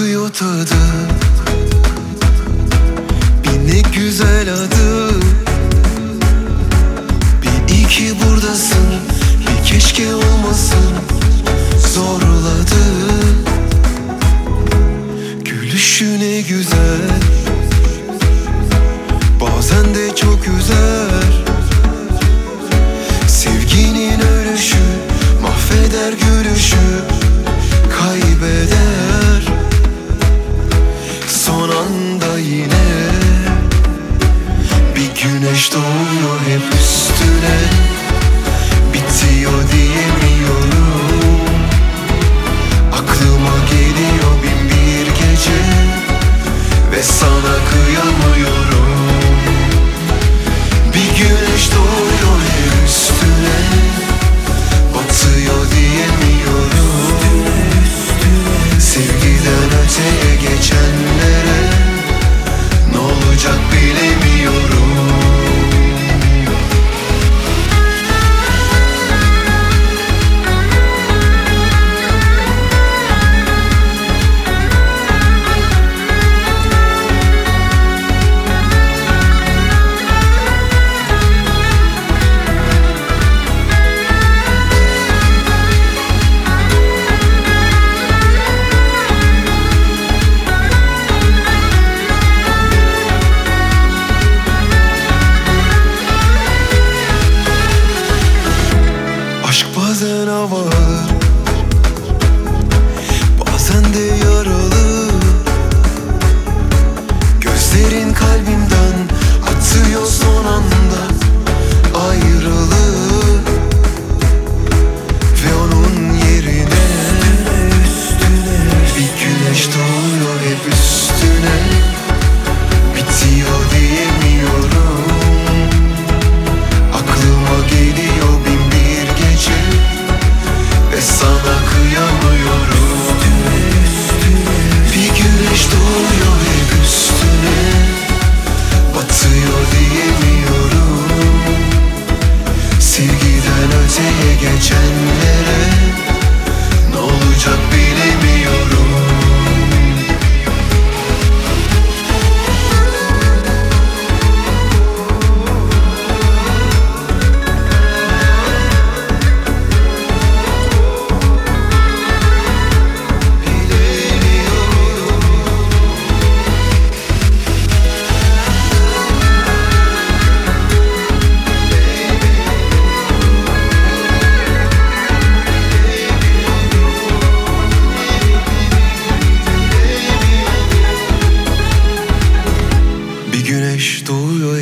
akıyor tadı. Bir ne güzel adı. Güneş doğuyor hep üstüne.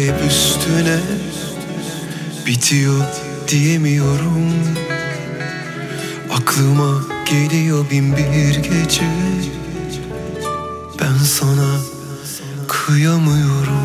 hep üstüne Bitiyor diyemiyorum. Aklıma geliyor bin bir gece. Ben sana kıyamıyorum.